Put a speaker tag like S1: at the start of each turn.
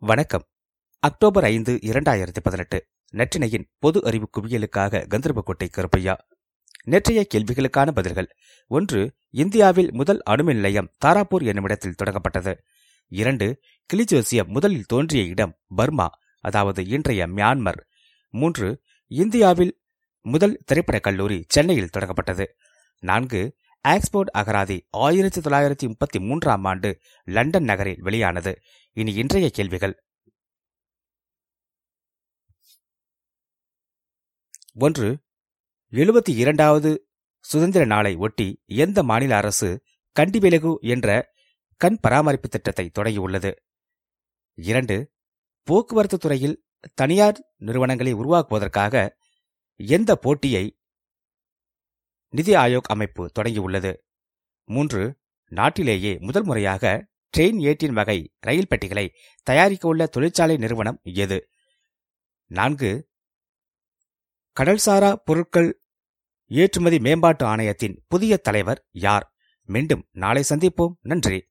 S1: வணக்கம். அக்டோபர் ஐந்து இரண்டாயிரத்தி பதினெட்டு. நற்றினையின் பொது அறிவு குவியலுக்காக கந்தர்போட்டை கருப்பையா. நேற்றைய கேள்விகளுக்கான பதில்கள். ஒன்று இந்தியாவில் முதல் அணுமின் நிலையம் தாராப்பூர் என்னுமிடத்தில் தொடங்கப்பட்டது. இரண்டு கிளிஜோசியம் முதலில் தோன்றிய இடம் பர்மா அதாவது இன்றைய மியான்மர். மூன்று இந்தியாவில் முதல் திரைப்படக் கல்லூரி சென்னையில் தொடங்கப்பட்டது. நான்கு ஆக்ஸ்போர்ட் அகராதி ஆயிரத்தி தொள்ளாயிரத்தி முப்பத்தி மூன்றாம் ஆண்டு லண்டன் நகரில் வெளியானது. இனி இன்றைய கேள்விகள். ஒன்று எழுபத்தி இரண்டாவது சுதந்திர நாளை ஒட்டி எந்த மாநில அரசு கண்டிவிலகு என்ற கண் பராமரிப்பு திட்டத்தை தொடங்கியுள்ளது? இரண்டு போக்குவரத்து துறையில் தனியார் நிறுவனங்களை உருவாக்குவதற்காக எந்த போட்டியை நிதி ஆயோக் அமைப்பு தொடங்கியுள்ளது? மூன்று நாட்டிலேயே முதல் முறையாக ட்ரெயின் ஏட்டின் வகை ரயில் பெட்டிகளை தயாரிக்க உள்ள தொழிற்சாலை நிறுவனம் எது? நான்கு. கடல்சாரா பொருட்கள் ஏற்றுமதி மேம்பாட்டு ஆணையத்தின் புதிய தலைவர் யார்? மீண்டும் நாளை சந்திப்போம். நன்றி.